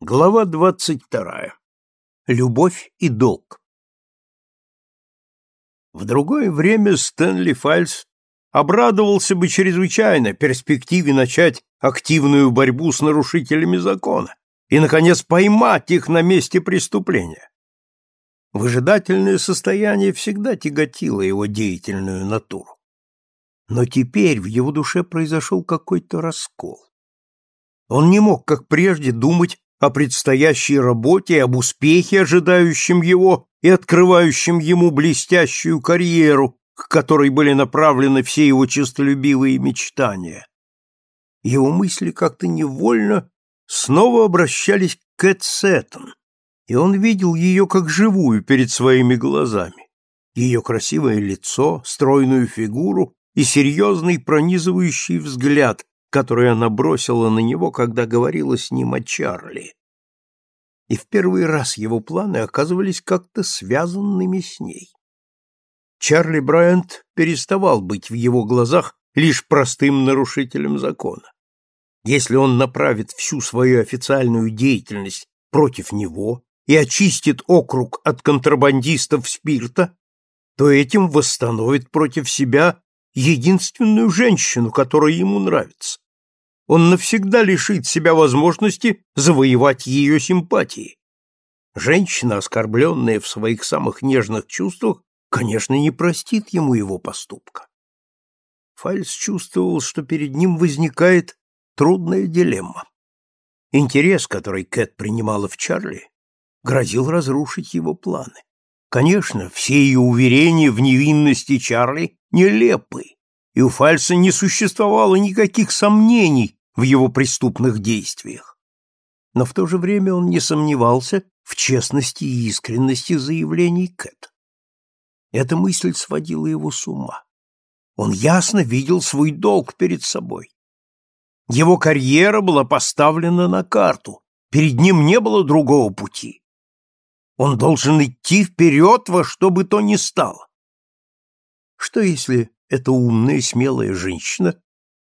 Глава двадцать вторая. Любовь и долг. В другое время Стэнли Фальс обрадовался бы чрезвычайно перспективе начать активную борьбу с нарушителями закона и, наконец, поймать их на месте преступления. Выжидательное состояние всегда тяготило его деятельную натуру. Но теперь в его душе произошел какой-то раскол. Он не мог, как прежде, думать о предстоящей работе об успехе, ожидающем его и открывающем ему блестящую карьеру, к которой были направлены все его честолюбивые мечтания. Его мысли как-то невольно снова обращались к Кэт и он видел ее как живую перед своими глазами. Ее красивое лицо, стройную фигуру и серьезный пронизывающий взгляд, который она бросила на него, когда говорила с ним о Чарли. И в первый раз его планы оказывались как-то связанными с ней. Чарли Брайант переставал быть в его глазах лишь простым нарушителем закона. Если он направит всю свою официальную деятельность против него и очистит округ от контрабандистов спирта, то этим восстановит против себя единственную женщину, которая ему нравится. Он навсегда лишит себя возможности завоевать ее симпатии. Женщина, оскорбленная в своих самых нежных чувствах, конечно, не простит ему его поступка. Фальс чувствовал, что перед ним возникает трудная дилемма. Интерес, который Кэт принимала в Чарли, грозил разрушить его планы. Конечно, все ее уверения в невинности Чарли нелепы, и у Фальса не существовало никаких сомнений в его преступных действиях. Но в то же время он не сомневался в честности и искренности заявлений Кэт. Эта мысль сводила его с ума. Он ясно видел свой долг перед собой. Его карьера была поставлена на карту, перед ним не было другого пути. Он должен идти вперед во что бы то ни стало. Что если эта умная, смелая женщина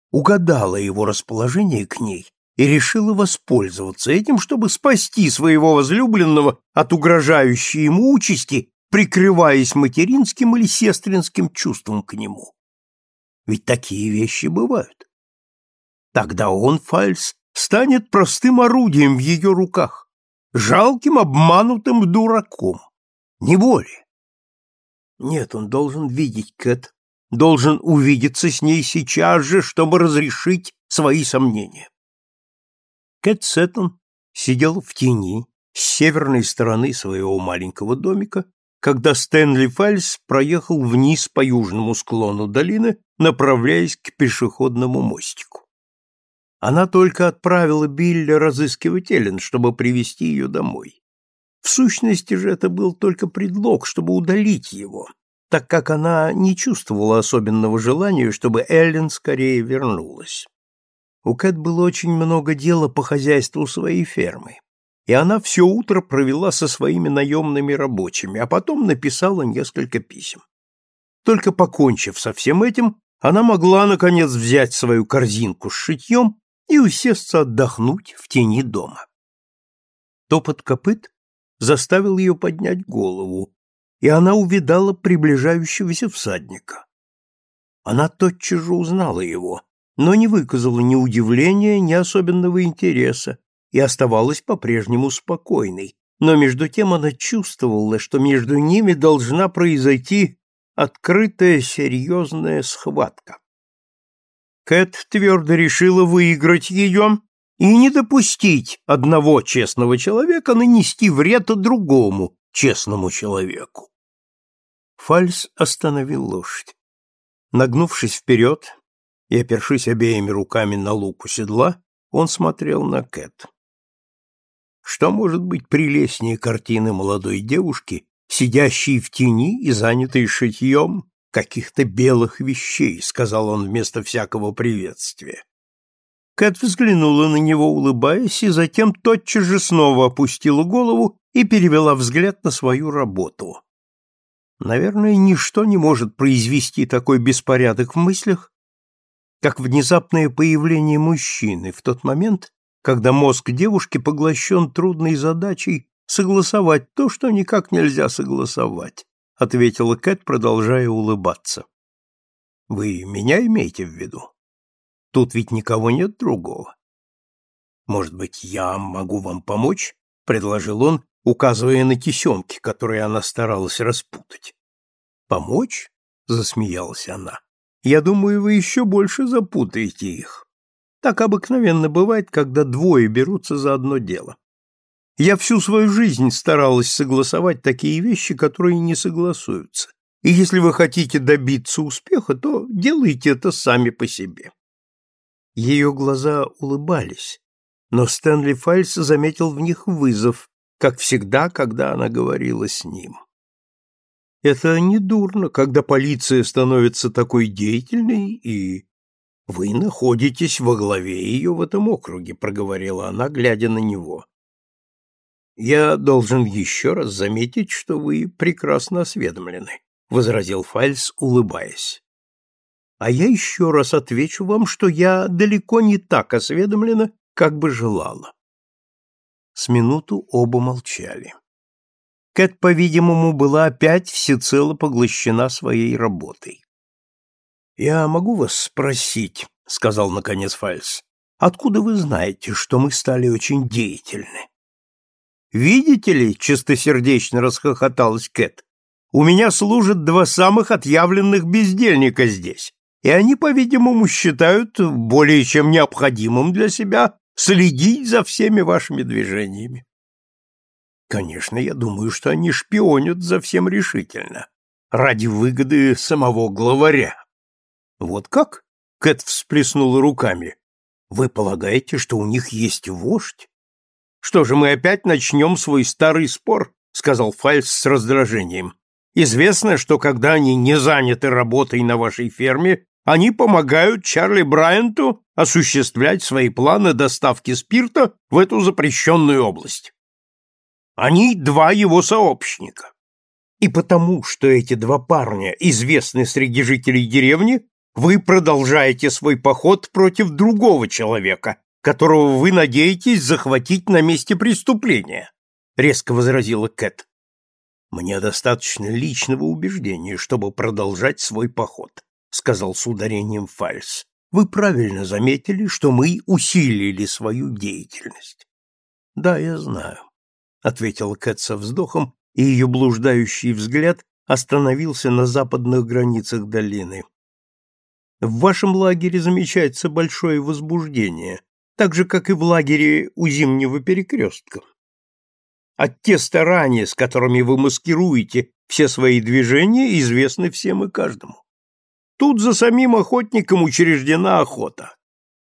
угадала его расположение к ней и решила воспользоваться этим, чтобы спасти своего возлюбленного от угрожающей ему участи, прикрываясь материнским или сестринским чувством к нему? Ведь такие вещи бывают. Тогда он, Фальс, станет простым орудием в ее руках жалким обманутым дураком, не более. Нет, он должен видеть Кэт, должен увидеться с ней сейчас же, чтобы разрешить свои сомнения. Кэт Сеттон сидел в тени с северной стороны своего маленького домика, когда Стэнли Фальс проехал вниз по южному склону долины, направляясь к пешеходному мостику. Она только отправила Билля разыскивать Эллен, чтобы привести ее домой. В сущности же это был только предлог, чтобы удалить его, так как она не чувствовала особенного желания, чтобы Эллен скорее вернулась. У Кэт было очень много дела по хозяйству своей фермы, и она все утро провела со своими наемными рабочими, а потом написала несколько писем. Только покончив со всем этим, она могла, наконец, взять свою корзинку с шитьем и усесться отдохнуть в тени дома. Топот копыт заставил ее поднять голову, и она увидала приближающегося всадника. Она тотчас же узнала его, но не выказала ни удивления, ни особенного интереса и оставалась по-прежнему спокойной, но между тем она чувствовала, что между ними должна произойти открытая серьезная схватка. Кэт твердо решила выиграть ее и не допустить одного честного человека нанести вред другому честному человеку. Фальс остановил лошадь. Нагнувшись вперед и опершись обеими руками на луку седла, он смотрел на Кэт. Что может быть прелестнее картины молодой девушки, сидящей в тени и занятой шитьем каких-то белых вещей, сказал он вместо всякого приветствия. Кэт взглянула на него, улыбаясь, и затем тотчас же снова опустила голову и перевела взгляд на свою работу. Наверное, ничто не может произвести такой беспорядок в мыслях, как внезапное появление мужчины в тот момент, когда мозг девушки поглощен трудной задачей согласовать то, что никак нельзя согласовать, ответила Кэт, продолжая улыбаться. Вы меня имеете в виду? Тут ведь никого нет другого. Может быть, я могу вам помочь? предложил он, указывая на тесемки, которые она старалась распутать. Помочь? засмеялась она. Я думаю, вы еще больше запутаете их. Так обыкновенно бывает, когда двое берутся за одно дело. Я всю свою жизнь старалась согласовать такие вещи, которые не согласуются. И если вы хотите добиться успеха, то делайте это сами по себе. Ее глаза улыбались, но Стэнли Фальс заметил в них вызов, как всегда, когда она говорила с ним. Это не дурно, когда полиция становится такой деятельной, и вы находитесь во главе ее в этом округе, проговорила она, глядя на него. Я должен еще раз заметить, что вы прекрасно осведомлены, возразил Фальс, улыбаясь. А я еще раз отвечу вам, что я далеко не так осведомлена, как бы желала. С минуту оба молчали. Кэт, по-видимому, была опять всецело поглощена своей работой. «Я могу вас спросить», — сказал наконец Фальс, — «откуда вы знаете, что мы стали очень деятельны?» «Видите ли», — чистосердечно расхохоталась Кэт, — «у меня служат два самых отъявленных бездельника здесь, и они, по-видимому, считают более чем необходимым для себя следить за всеми вашими движениями. Конечно, я думаю, что они шпионят за всем решительно, ради выгоды самого главаря. Вот как? Кэт всплеснула руками. Вы полагаете, что у них есть вождь? Что же, мы опять начнем свой старый спор? сказал Фальс с раздражением. Известно, что когда они не заняты работой на вашей ферме, они помогают Чарли Брайанту осуществлять свои планы доставки спирта в эту запрещенную область. Они два его сообщника. И потому, что эти два парня известны среди жителей деревни, вы продолжаете свой поход против другого человека, которого вы надеетесь захватить на месте преступления, резко возразила Кэт. Мне достаточно личного убеждения, чтобы продолжать свой поход сказал с ударением Фальс. Вы правильно заметили, что мы усилили свою деятельность. Да, я знаю, ответила Кэт со вздохом, и ее блуждающий взгляд остановился на западных границах долины. В вашем лагере замечается большое возбуждение, так же, как и в лагере у Зимнего перекрестка. А те старания, с которыми вы маскируете все свои движения, известны всем и каждому. Тут за самим охотником учреждена охота.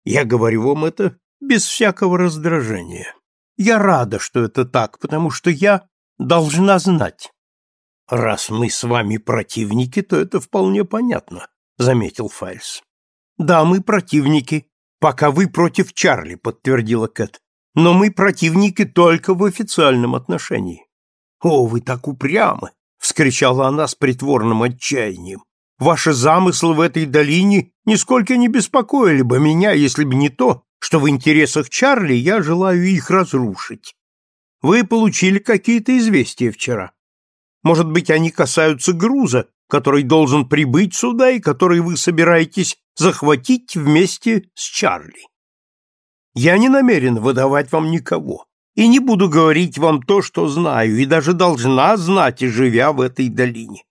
Я говорю вам это без всякого раздражения. Я рада, что это так, потому что я должна знать. Раз мы с вами противники, то это вполне понятно, заметил Фальс. Да, мы противники, пока вы против Чарли, подтвердила Кэт. Но мы противники только в официальном отношении. О, вы так упрямы, вскричала она с притворным отчаянием. Ваши замыслы в этой долине нисколько не беспокоили бы меня, если бы не то, что в интересах Чарли я желаю их разрушить. Вы получили какие-то известия вчера. Может быть, они касаются груза, который должен прибыть сюда и который вы собираетесь захватить вместе с Чарли. Я не намерен выдавать вам никого и не буду говорить вам то, что знаю, и даже должна знать, живя в этой долине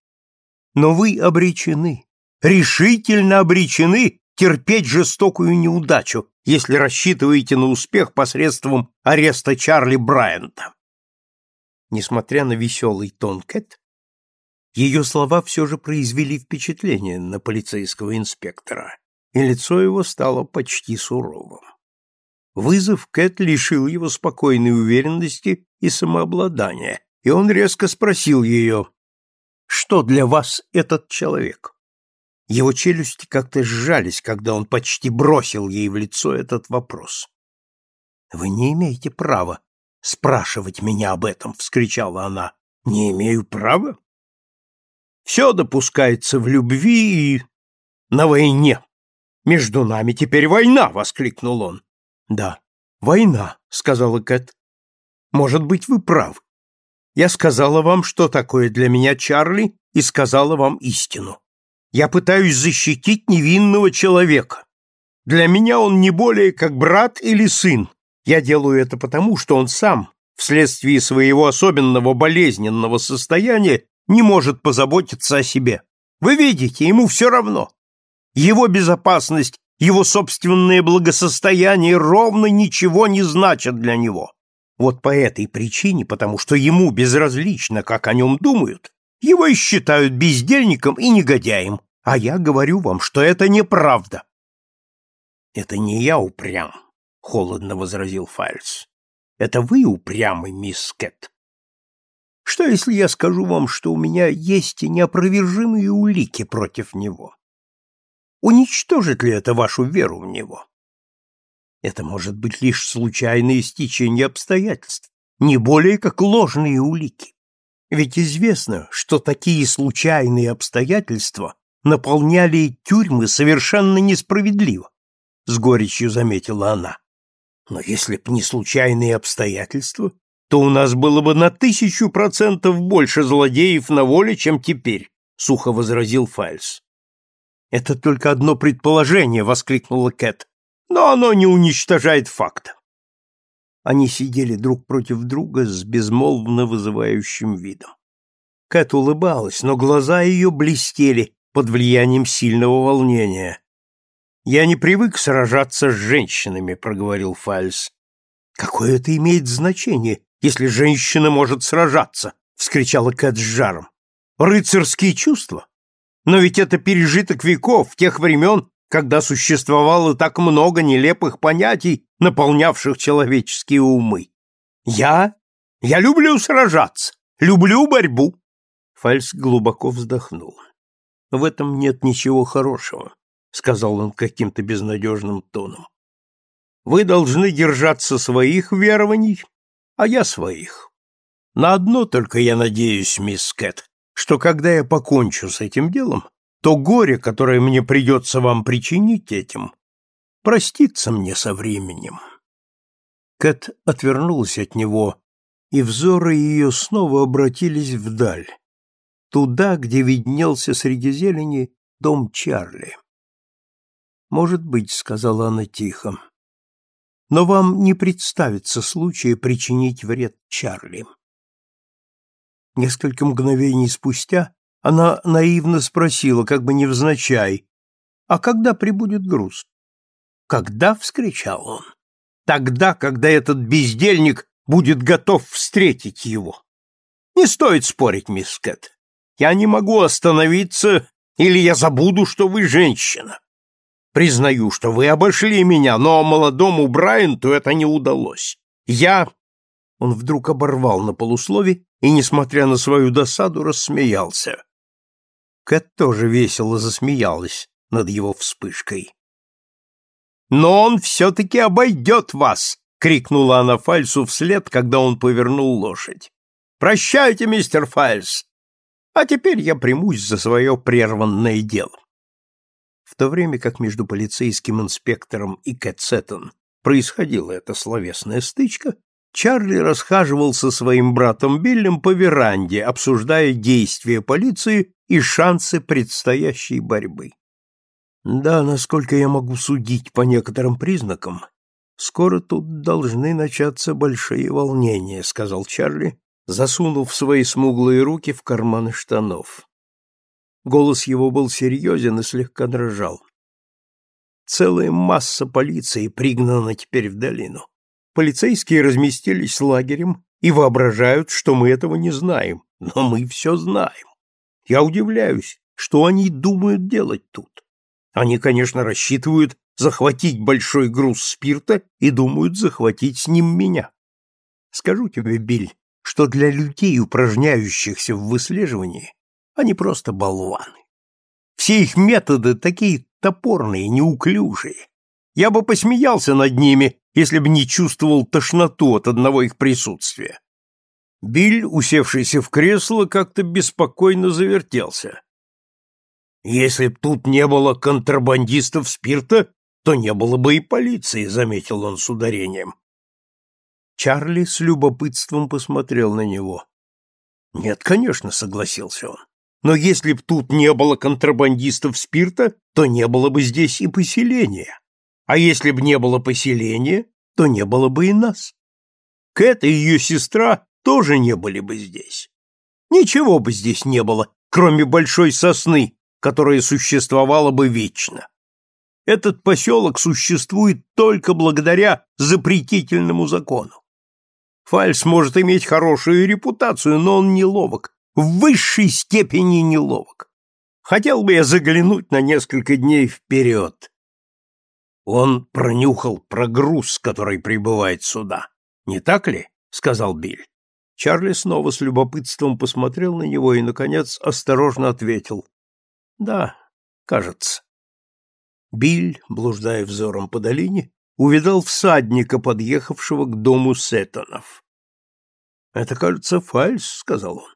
но вы обречены, решительно обречены терпеть жестокую неудачу, если рассчитываете на успех посредством ареста Чарли Брайанта. Несмотря на веселый тон Кэт, ее слова все же произвели впечатление на полицейского инспектора, и лицо его стало почти суровым. Вызов Кэт лишил его спокойной уверенности и самообладания, и он резко спросил ее, что для вас этот человек? Его челюсти как-то сжались, когда он почти бросил ей в лицо этот вопрос. Вы не имеете права спрашивать меня об этом, вскричала она. Не имею права? Все допускается в любви и на войне. Между нами теперь война, воскликнул он. Да, Война, сказала Кэт. Может быть, вы правы. Я сказала вам, что такое для меня Чарли, и сказала вам истину. Я пытаюсь защитить невинного человека. Для меня он не более как брат или сын. Я делаю это потому, что он сам, вследствие своего особенного болезненного состояния, не может позаботиться о себе. Вы видите, ему все равно. Его безопасность, его собственное благосостояние ровно ничего не значат для него. Вот по этой причине, потому что ему безразлично, как о нем думают, его и считают бездельником и негодяем, а я говорю вам, что это неправда. Это не я упрям, холодно возразил Фальс. Это вы упрямый, мисс Кэт. Что, если я скажу вам, что у меня есть неопровержимые улики против него? Уничтожит ли это вашу веру в него? Это может быть лишь случайное стечение обстоятельств, не более как ложные улики. Ведь известно, что такие случайные обстоятельства наполняли тюрьмы совершенно несправедливо, с горечью заметила она. Но если б не случайные обстоятельства, то у нас было бы на тысячу процентов больше злодеев на воле, чем теперь, сухо возразил Фальс. Это только одно предположение, воскликнула Кэт. Но оно не уничтожает факта. Они сидели друг против друга с безмолвно вызывающим видом. Кэт улыбалась, но глаза ее блестели под влиянием сильного волнения. «Я не привык сражаться с женщинами», — проговорил Фальс. «Какое это имеет значение, если женщина может сражаться?» — вскричала Кэт с жаром. «Рыцарские чувства? Но ведь это пережиток веков, тех времен, когда существовало так много нелепых понятий, наполнявших человеческие умы. Я? Я люблю сражаться, люблю борьбу. Фальс глубоко вздохнул. В этом нет ничего хорошего, сказал он каким-то безнадежным тоном. Вы должны держаться своих верований, а я своих. На одно только я надеюсь, мисс Кэт, что когда я покончу с этим делом, то горе, которое мне придется вам причинить этим, простится мне со временем. Кэт отвернулась от него, и взоры ее снова обратились вдаль, туда, где виднелся среди зелени дом Чарли. «Может быть», — сказала она тихо, — «но вам не представится случая причинить вред Чарли». Несколько мгновений спустя она наивно спросила, как бы невзначай, «А когда прибудет груз?» «Когда?» — вскричал он. «Тогда, когда этот бездельник будет готов встретить его. Не стоит спорить, мисс Кэт. Я не могу остановиться, или я забуду, что вы женщина. Признаю, что вы обошли меня, но молодому Брайанту это не удалось. Я...» Он вдруг оборвал на полуслове и, несмотря на свою досаду, рассмеялся. Кэт тоже весело засмеялась над его вспышкой. «Но он все-таки обойдет вас!» — крикнула она Фальсу вслед, когда он повернул лошадь. «Прощайте, мистер Фальс! А теперь я примусь за свое прерванное дело». В то время как между полицейским инспектором и Кэт Сеттон происходила эта словесная стычка, Чарли расхаживал со своим братом Биллем по веранде, обсуждая действия полиции и шансы предстоящей борьбы. Да, насколько я могу судить по некоторым признакам, скоро тут должны начаться большие волнения, сказал Чарли, засунув свои смуглые руки в карманы штанов. Голос его был серьезен и слегка дрожал. Целая масса полиции пригнана теперь в долину. Полицейские разместились лагерем и воображают, что мы этого не знаем, но мы все знаем. Я удивляюсь, что они думают делать тут. Они, конечно, рассчитывают захватить большой груз спирта и думают захватить с ним меня. Скажу тебе, Биль, что для людей, упражняющихся в выслеживании, они просто болваны. Все их методы такие топорные, неуклюжие. Я бы посмеялся над ними, если бы не чувствовал тошноту от одного их присутствия. Биль, усевшийся в кресло, как-то беспокойно завертелся. «Если б тут не было контрабандистов спирта, то не было бы и полиции», — заметил он с ударением. Чарли с любопытством посмотрел на него. «Нет, конечно», — согласился он. «Но если б тут не было контрабандистов спирта, то не было бы здесь и поселения. А если б не было поселения, то не было бы и нас. Кэт и ее сестра тоже не были бы здесь. Ничего бы здесь не было, кроме большой сосны, которая существовала бы вечно. Этот поселок существует только благодаря запретительному закону. Фальс может иметь хорошую репутацию, но он неловок, в высшей степени неловок. Хотел бы я заглянуть на несколько дней вперед. Он пронюхал про груз, который прибывает сюда. Не так ли? — сказал Биль. Чарли снова с любопытством посмотрел на него и, наконец, осторожно ответил. — Да, кажется. Биль, блуждая взором по долине, увидал всадника, подъехавшего к дому Сеттонов. «Это, кажется, Фальс», — сказал он.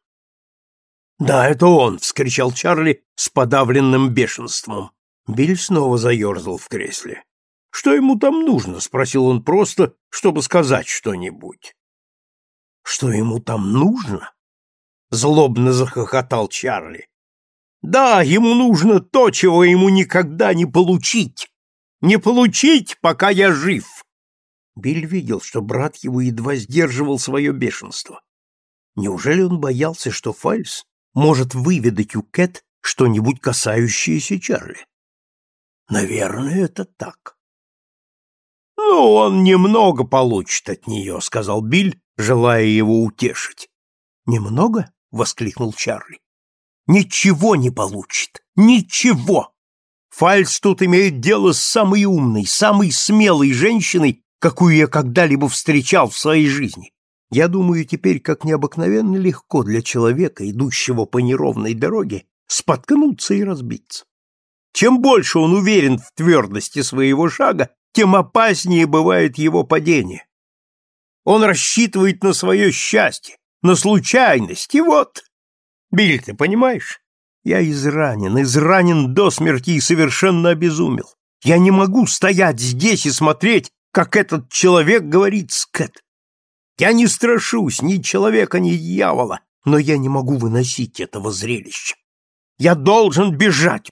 «Да, это он!» — вскричал Чарли с подавленным бешенством. Биль снова заерзал в кресле. «Что ему там нужно?» — спросил он просто, чтобы сказать что-нибудь. «Что ему там нужно?» — злобно захохотал Чарли. «Да, ему нужно то, чего ему никогда не получить. Не получить, пока я жив!» Биль видел, что брат его едва сдерживал свое бешенство. Неужели он боялся, что Фальс может выведать у Кэт что-нибудь касающееся Чарли? Наверное, это так. «Ну, он немного получит от нее», — сказал Биль, желая его утешить. «Немного?» — воскликнул Чарли. «Ничего не получит! Ничего! Фальц тут имеет дело с самой умной, самой смелой женщиной, какую я когда-либо встречал в своей жизни. Я думаю, теперь как необыкновенно легко для человека, идущего по неровной дороге, споткнуться и разбиться. Чем больше он уверен в твердости своего шага, тем опаснее бывает его падение. Он рассчитывает на свое счастье, на случайность, и вот... Биль, ты понимаешь? Я изранен, изранен до смерти и совершенно обезумел. Я не могу стоять здесь и смотреть, как этот человек говорит с Кэт. Я не страшусь ни человека, ни дьявола, но я не могу выносить этого зрелища. Я должен бежать.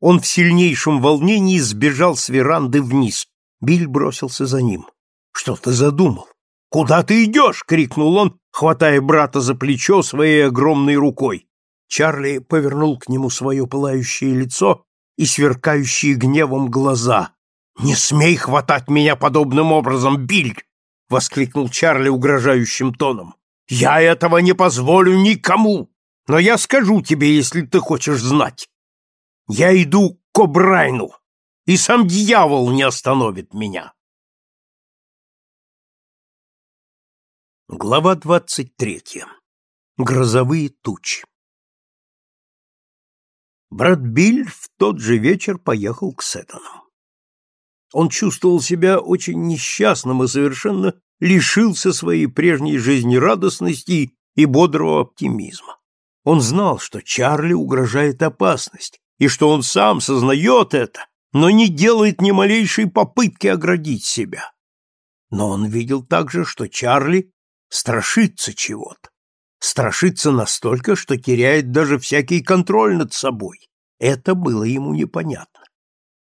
Он в сильнейшем волнении сбежал с веранды вниз. Биль бросился за ним. Что ты задумал? Куда ты идешь? крикнул он, хватая брата за плечо своей огромной рукой. Чарли повернул к нему свое пылающее лицо и сверкающие гневом глаза. «Не смей хватать меня подобным образом, Биль!» — воскликнул Чарли угрожающим тоном. «Я этого не позволю никому! Но я скажу тебе, если ты хочешь знать. Я иду к Обрайну, и сам дьявол не остановит меня!» Глава двадцать третья. Грозовые тучи. Брат Биль в тот же вечер поехал к Сеттонам. Он чувствовал себя очень несчастным и совершенно лишился своей прежней жизнерадостности и бодрого оптимизма. Он знал, что Чарли угрожает опасность, и что он сам сознает это, но не делает ни малейшей попытки оградить себя. Но он видел также, что Чарли страшится чего-то страшится настолько, что теряет даже всякий контроль над собой. Это было ему непонятно.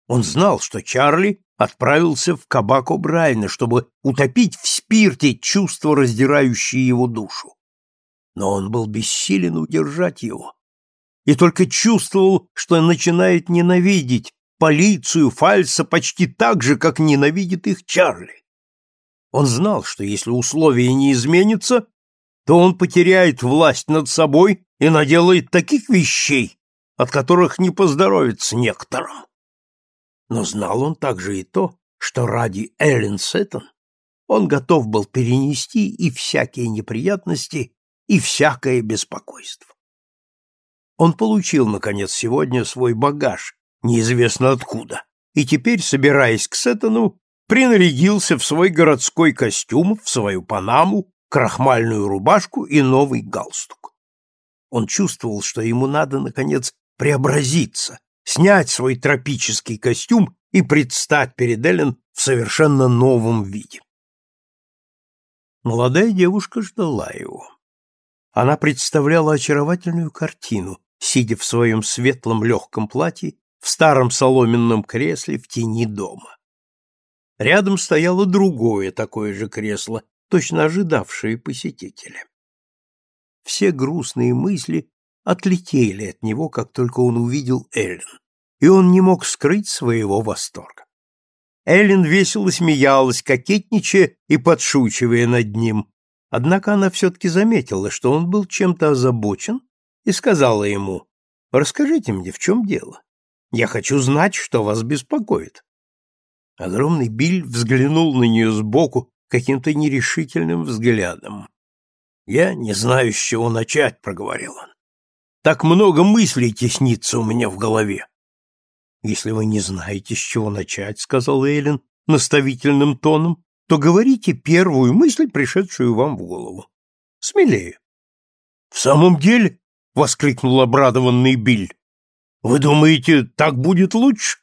Он знал, что Чарли отправился в кабак О'Брайна, чтобы утопить в спирте чувства, раздирающие его душу. Но он был бессилен удержать его. И только чувствовал, что начинает ненавидеть полицию Фальса почти так же, как ненавидит их Чарли. Он знал, что если условия не изменятся, то он потеряет власть над собой и наделает таких вещей, от которых не поздоровится некоторым. Но знал он также и то, что ради Эллен Сеттон он готов был перенести и всякие неприятности, и всякое беспокойство. Он получил, наконец, сегодня свой багаж, неизвестно откуда, и теперь, собираясь к Сеттону, принарядился в свой городской костюм, в свою панаму, крахмальную рубашку и новый галстук. Он чувствовал, что ему надо, наконец, преобразиться, снять свой тропический костюм и предстать перед Эллен в совершенно новом виде. Молодая девушка ждала его. Она представляла очаровательную картину, сидя в своем светлом легком платье в старом соломенном кресле в тени дома. Рядом стояло другое такое же кресло, точно ожидавшее посетителя. Все грустные мысли отлетели от него, как только он увидел Эллен, и он не мог скрыть своего восторга. Эллен весело смеялась, кокетничая и подшучивая над ним, однако она все-таки заметила, что он был чем-то озабочен, и сказала ему, «Расскажите мне, в чем дело? Я хочу знать, что вас беспокоит». Огромный Биль взглянул на нее сбоку каким-то нерешительным взглядом. «Я не знаю, с чего начать», — проговорил он. «Так много мыслей теснится у меня в голове. Если вы не знаете, с чего начать, сказал Эйлин наставительным тоном, то говорите первую мысль, пришедшую вам в голову. Смелее. В самом деле, воскликнул обрадованный Биль. Вы думаете, так будет лучше?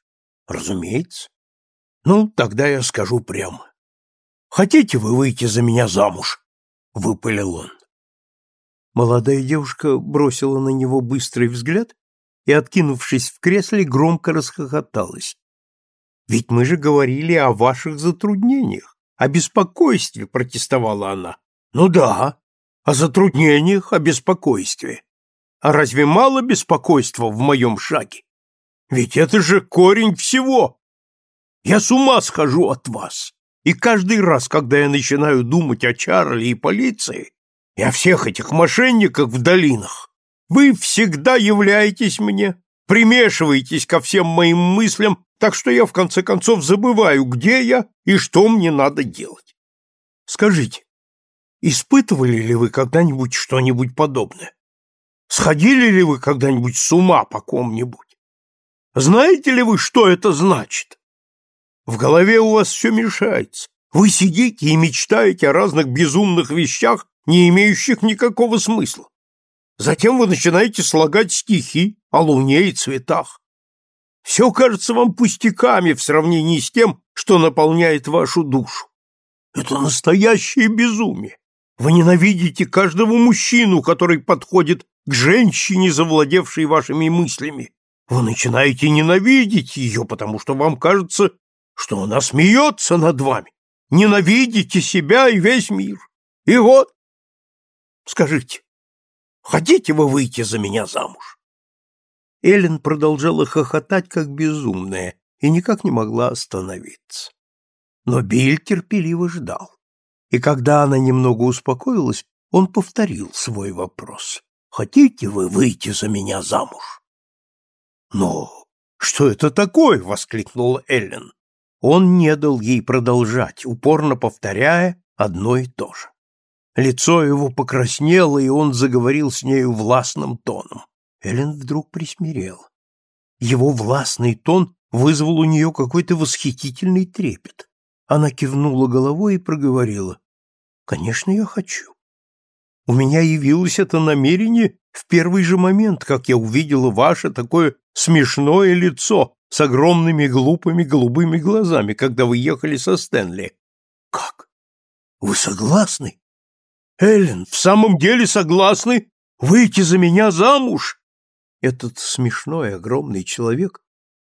Разумеется. Ну, тогда я скажу прямо. Хотите вы выйти за меня замуж? выпалил он. Молодая девушка бросила на него быстрый взгляд и, откинувшись в кресле, громко расхохоталась. «Ведь мы же говорили о ваших затруднениях, о беспокойстве», — протестовала она. «Ну да, о затруднениях, о беспокойстве. А разве мало беспокойства в моем шаге? Ведь это же корень всего. Я с ума схожу от вас. И каждый раз, когда я начинаю думать о Чарли и полиции, и о всех этих мошенниках в долинах, вы всегда являетесь мне, примешиваетесь ко всем моим мыслям, так что я в конце концов забываю, где я и что мне надо делать. Скажите, испытывали ли вы когда-нибудь что-нибудь подобное? Сходили ли вы когда-нибудь с ума по ком-нибудь? Знаете ли вы, что это значит? В голове у вас все мешается. Вы сидите и мечтаете о разных безумных вещах, не имеющих никакого смысла. Затем вы начинаете слагать стихи о луне и цветах. Все кажется вам пустяками в сравнении с тем, что наполняет вашу душу. Это настоящее безумие. Вы ненавидите каждого мужчину, который подходит к женщине, завладевшей вашими мыслями. Вы начинаете ненавидеть ее, потому что вам кажется, что она смеется над вами. Ненавидите себя и весь мир. И вот, скажите, Хотите вы выйти за меня замуж?» Эллен продолжала хохотать, как безумная, и никак не могла остановиться. Но Биль терпеливо ждал. И когда она немного успокоилась, он повторил свой вопрос. «Хотите вы выйти за меня замуж?» «Но что это такое?» — воскликнула Эллен. Он не дал ей продолжать, упорно повторяя одно и то же. Лицо его покраснело, и он заговорил с нею властным тоном. Эллен вдруг присмирела. Его властный тон вызвал у нее какой-то восхитительный трепет. Она кивнула головой и проговорила. «Конечно, я хочу. У меня явилось это намерение в первый же момент, как я увидела ваше такое смешное лицо с огромными глупыми голубыми глазами, когда вы ехали со Стэнли. Как? Вы согласны? Эллен, в самом деле согласны выйти за меня замуж? Этот смешной огромный человек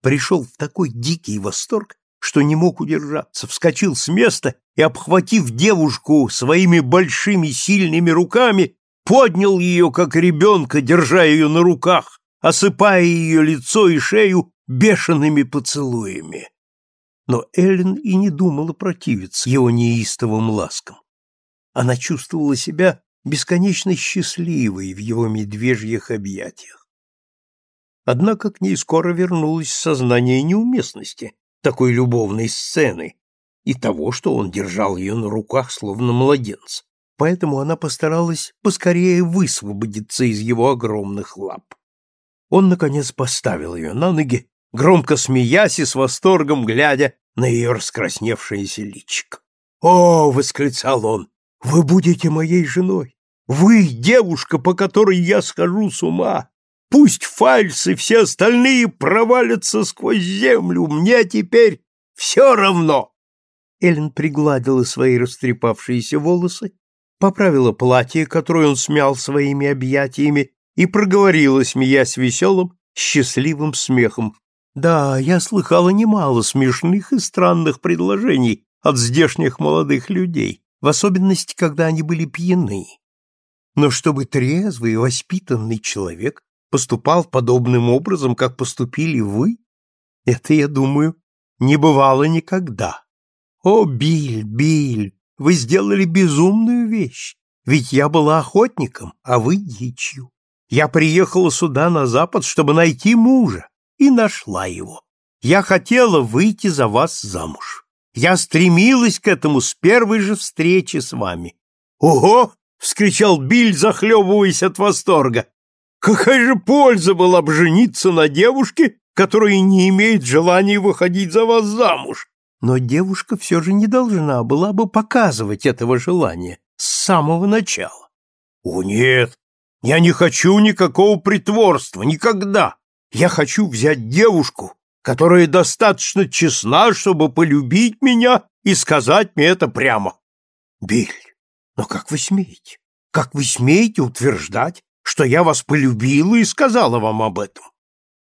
пришел в такой дикий восторг, что не мог удержаться, вскочил с места и, обхватив девушку своими большими сильными руками, поднял ее, как ребенка, держа ее на руках, осыпая ее лицо и шею бешеными поцелуями. Но Эллен и не думала противиться его неистовым ласкам. Она чувствовала себя бесконечно счастливой в его медвежьих объятиях. Однако к ней скоро вернулось сознание неуместности такой любовной сцены и того, что он держал ее на руках, словно младенца. Поэтому она постаралась поскорее высвободиться из его огромных лап. Он, наконец, поставил ее на ноги, громко смеясь и с восторгом глядя на ее раскрасневшееся личико. «О!» — восклицал он. Вы будете моей женой. Вы девушка, по которой я схожу с ума. Пусть Фальс и все остальные провалятся сквозь землю. Мне теперь все равно. Эллен пригладила свои растрепавшиеся волосы поправила платье, которое он смял своими объятиями, и проговорила, смеясь веселым, счастливым смехом. «Да, я слыхала немало смешных и странных предложений от здешних молодых людей, в особенности, когда они были пьяны. Но чтобы трезвый и воспитанный человек поступал подобным образом, как поступили вы, это, я думаю, не бывало никогда. О, Биль, Биль, вы сделали безумную вещь, ведь я была охотником, а вы дичью. Я приехала сюда, на запад, чтобы найти мужа, и нашла его. Я хотела выйти за вас замуж. Я стремилась к этому с первой же встречи с вами. Ого! вскричал Биль, захлебываясь от восторга. Какая же польза была бы жениться на девушке, которая не имеет желания выходить за вас замуж? Но девушка все же не должна была бы показывать этого желания с самого начала. О нет, я не хочу никакого притворства, никогда. Я хочу взять девушку, которая достаточно честна, чтобы полюбить меня и сказать мне это прямо. Биль, но как вы смеете? Как вы смеете утверждать, что я вас полюбила и сказала вам об этом?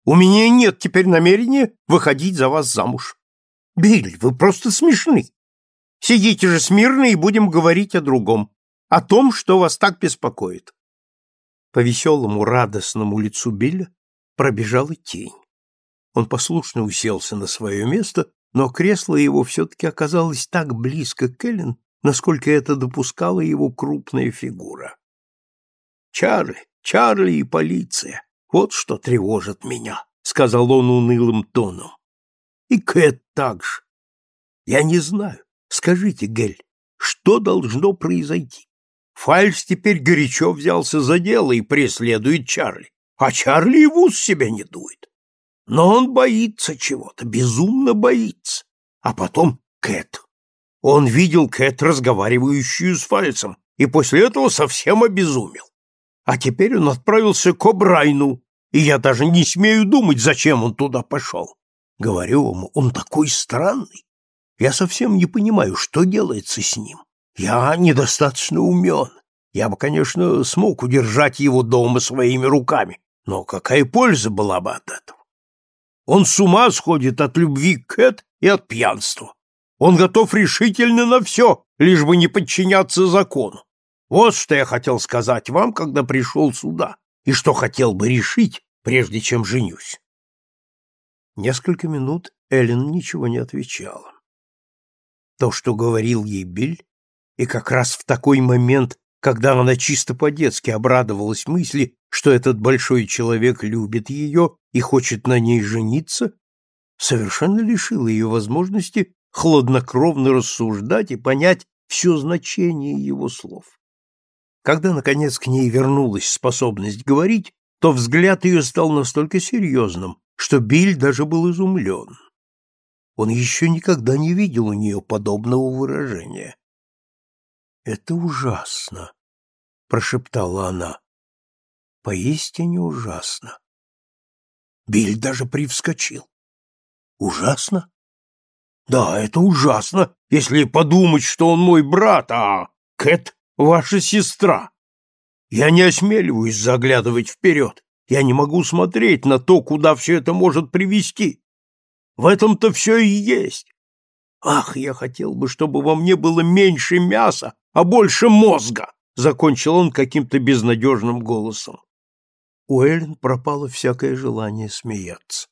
У меня нет теперь намерения выходить за вас замуж. Биль, вы просто смешны. Сидите же смирно и будем говорить о другом, о том, что вас так беспокоит. По веселому, радостному лицу Билля пробежала тень. Он послушно уселся на свое место, но кресло его все-таки оказалось так близко к Эллен, насколько это допускала его крупная фигура. «Чарли, Чарли и полиция, вот что тревожит меня», — сказал он унылым тоном. «И Кэт также. Я не знаю. Скажите, Гель, что должно произойти? Фальс теперь горячо взялся за дело и преследует Чарли, а Чарли и в ус себя не дует. Но он боится чего-то, безумно боится. А потом Кэт. Он видел Кэт, разговаривающую с Фальцем, и после этого совсем обезумел. А теперь он отправился к О'Брайну, и я даже не смею думать, зачем он туда пошел. Говорю вам, он такой странный. Я совсем не понимаю, что делается с ним. Я недостаточно умен. Я бы, конечно, смог удержать его дома своими руками, но какая польза была бы от этого? Он с ума сходит от любви к Кэт и от пьянства. Он готов решительно на все, лишь бы не подчиняться закону. Вот что я хотел сказать вам, когда пришел сюда, и что хотел бы решить, прежде чем женюсь. Несколько минут Эллен ничего не отвечала. То, что говорил ей Биль, и как раз в такой момент, когда она чисто по-детски обрадовалась мысли, что этот большой человек любит ее и хочет на ней жениться, совершенно лишило ее возможности хладнокровно рассуждать и понять все значение его слов. Когда, наконец, к ней вернулась способность говорить, то взгляд ее стал настолько серьезным, что Биль даже был изумлен. Он еще никогда не видел у нее подобного выражения. «Это ужасно», — прошептала она. «Поистине ужасно». Биль даже привскочил. «Ужасно?» «Да, это ужасно, если подумать, что он мой брат, а Кэт — ваша сестра. Я не осмеливаюсь заглядывать вперед. Я не могу смотреть на то, куда все это может привести. В этом-то все и есть. Ах, я хотел бы, чтобы во мне было меньше мяса, а больше мозга, закончил он каким-то безнадежным голосом. У Эллен пропало всякое желание смеяться.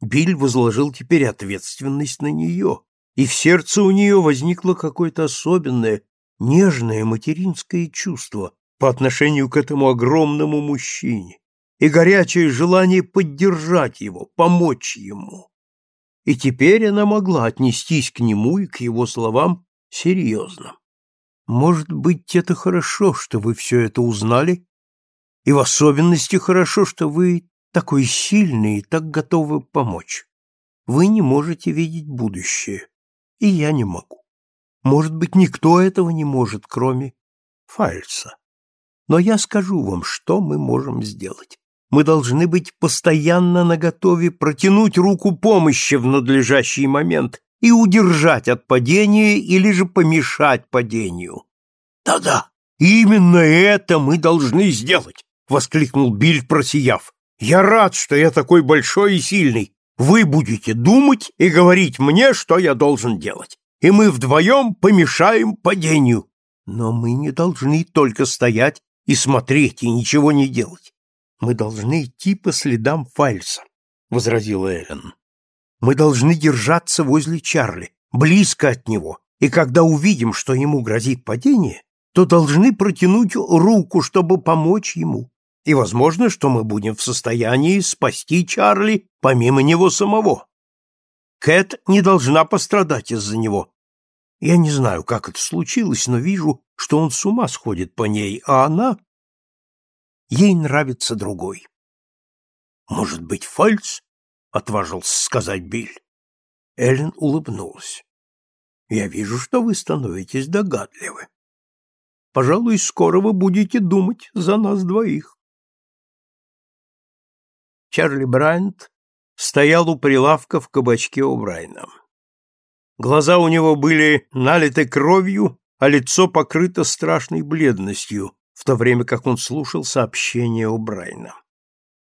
Биль возложил теперь ответственность на нее, и в сердце у нее возникло какое-то особенное, нежное материнское чувство по отношению к этому огромному мужчине и горячее желание поддержать его, помочь ему. И теперь она могла отнестись к нему и к его словам серьезно. Может быть, это хорошо, что вы все это узнали, и в особенности хорошо, что вы такой сильный и так готовы помочь. Вы не можете видеть будущее, и я не могу. Может быть, никто этого не может, кроме Фальца. Но я скажу вам, что мы можем сделать. Мы должны быть постоянно наготове протянуть руку помощи в надлежащий момент и удержать от падения или же помешать падению. Да-да, Именно это мы должны сделать, воскликнул Биль, просияв. Я рад, что я такой большой и сильный. Вы будете думать и говорить мне, что я должен делать. И мы вдвоем помешаем падению. Но мы не должны только стоять и смотреть, и ничего не делать. Мы должны идти по следам Фальса, — возразила Эллен. Мы должны держаться возле Чарли, близко от него, и когда увидим, что ему грозит падение, то должны протянуть руку, чтобы помочь ему. И возможно, что мы будем в состоянии спасти Чарли помимо него самого. Кэт не должна пострадать из-за него. Я не знаю, как это случилось, но вижу, что он с ума сходит по ней, а она... Ей нравится другой. Может быть, Фальц? — отважился сказать Биль. Эллен улыбнулась. Я вижу, что вы становитесь догадливы. Пожалуй, скоро вы будете думать за нас двоих. Чарли Брайант стоял у прилавка в кабачке у Брайна. Глаза у него были налиты кровью, а лицо покрыто страшной бледностью, в то время как он слушал сообщение у Брайна.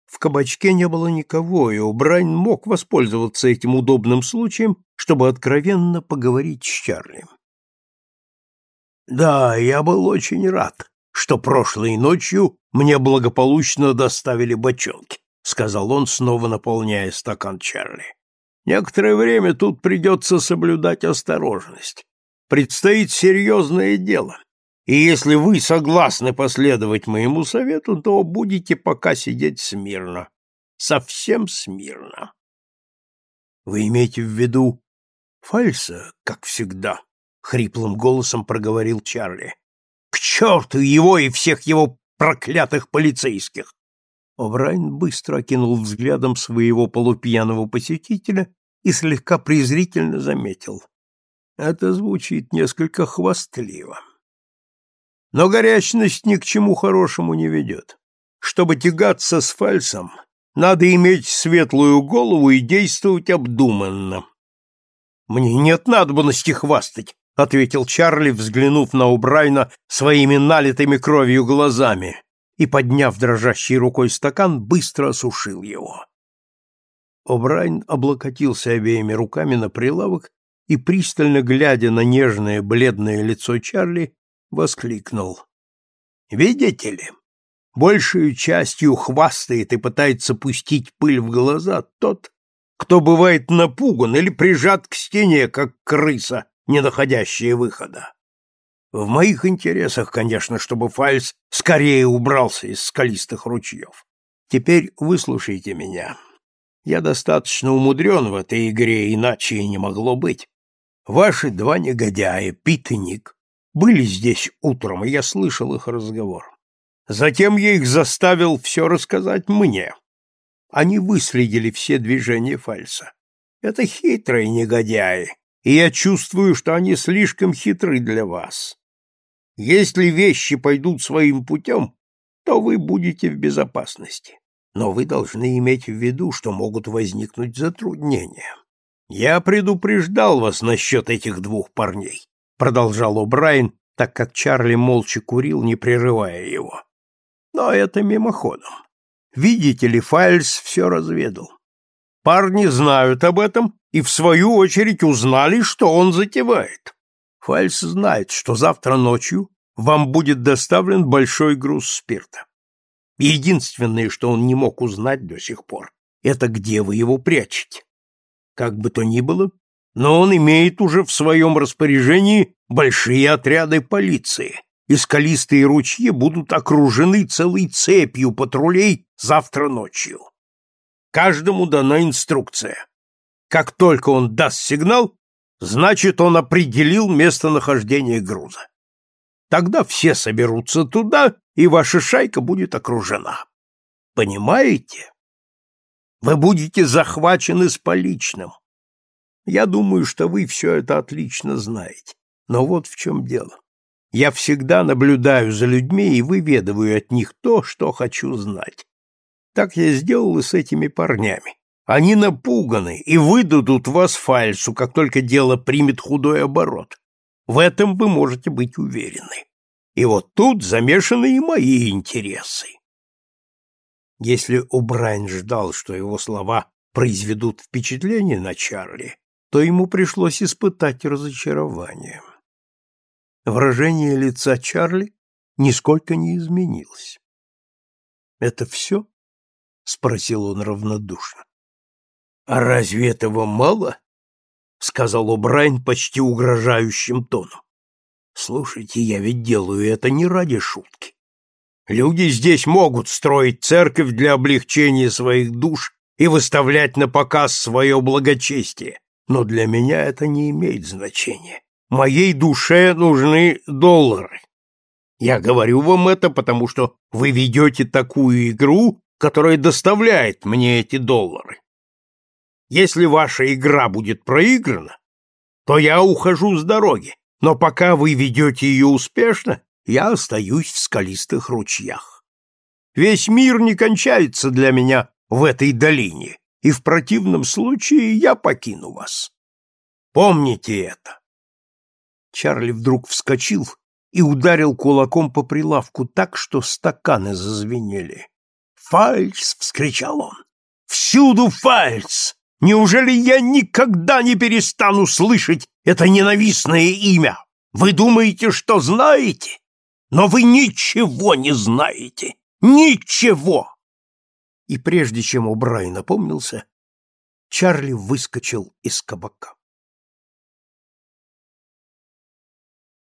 В кабачке не было никого, и Брайн мог воспользоваться этим удобным случаем, чтобы откровенно поговорить с Чарли. «Да, я был очень рад, что прошлой ночью мне благополучно доставили бочонки», сказал он, снова наполняя стакан Чарли. «Некоторое время тут придется соблюдать осторожность. Предстоит серьезное дело, и если вы согласны последовать моему совету, то будете пока сидеть смирно. Совсем смирно. Вы имеете в виду Фальса, как всегда? Хриплым голосом проговорил Чарли. К черту его и всех его проклятых полицейских! О'Брайен быстро окинул взглядом своего полупьяного посетителя и слегка презрительно заметил. Это звучит несколько хвастливо. Но горячность ни к чему хорошему не ведет. Чтобы тягаться с фальсом, надо иметь светлую голову и действовать обдуманно. Мне нет надобности хвастать, ответил Чарли, взглянув на Убрайна своими налитыми кровью глазами и, подняв дрожащей рукой стакан, быстро осушил его. О'Брайен облокотился обеими руками на прилавок и, пристально глядя на нежное бледное лицо Чарли, воскликнул. «Видите ли, большую частью хвастает и пытается пустить пыль в глаза тот, кто бывает напуган или прижат к стене, как крыса, не находящая выхода. В моих интересах, конечно, чтобы Фальс скорее убрался из скалистых ручьев. Теперь выслушайте меня. Я достаточно умудрен в этой игре, иначе и не могло быть. Ваши два негодяя, Пит и Ник, были здесь утром, и я слышал их разговор. Затем я их заставил все рассказать мне. Они выследили все движения Фальса. Это хитрые негодяи, и я чувствую, что они слишком хитры для вас. Если вещи пойдут своим путем, то вы будете в безопасности. Но вы должны иметь в виду, что могут возникнуть затруднения. Я предупреждал вас насчет этих двух парней продолжал О'Брайен, так как Чарли молча курил, не прерывая его. Но это мимоходом. Видите ли, Файльс все разведал. Парни знают об этом и, в свою очередь, узнали, что он затевает. Файльс знает, что завтра ночью вам будет доставлен большой груз спирта. Единственное, что он не мог узнать до сих пор, это где вы его прячете. Как бы то ни было, но он имеет уже в своем распоряжении большие отряды полиции, и скалистые ручьи будут окружены целой цепью патрулей завтра ночью. Каждому дана инструкция. Как только он даст сигнал, значит, он определил местонахождение груза. Тогда все соберутся туда, и ваша шайка будет окружена. Понимаете? Вы будете захвачены с поличным. Я думаю, что вы все это отлично знаете. Но вот в чем дело. Я всегда наблюдаю за людьми и выведываю от них то, что хочу знать. Так я сделал и с этими парнями. Они напуганы и выдадут вас фальсу, как только дело примет худой оборот. В этом вы можете быть уверены. И вот тут замешаны и мои интересы. Если О'Брайен ждал, что его слова произведут впечатление на Чарли, то ему пришлось испытать разочарование. Выражение лица Чарли нисколько не изменилось. «Это все?» — спросил он равнодушно. «А разве этого мало?» — сказал О'Брайен почти угрожающим тоном. «Слушайте, я ведь делаю это не ради шутки. Люди здесь могут строить церковь для облегчения своих душ и выставлять на показ свое благочестие, но для меня это не имеет значения. Моей душе нужны доллары. Я говорю вам это, потому что вы ведете такую игру, которая доставляет мне эти доллары. Если ваша игра будет проиграна, то я ухожу с дороги, но пока вы ведете ее успешно, я остаюсь в скалистых ручьях. Весь мир не кончается для меня в этой долине, и в противном случае я покину вас. Помните это. Чарли вдруг вскочил и ударил кулаком по прилавку так, что стаканы зазвенели. «Фальц!» — вскричал он. «Всюду фальц! Неужели я никогда не перестану слышать это ненавистное имя? Вы думаете, что знаете? Но вы ничего не знаете! Ничего!» И прежде чем Убрай напомнился, Чарли выскочил из кабака.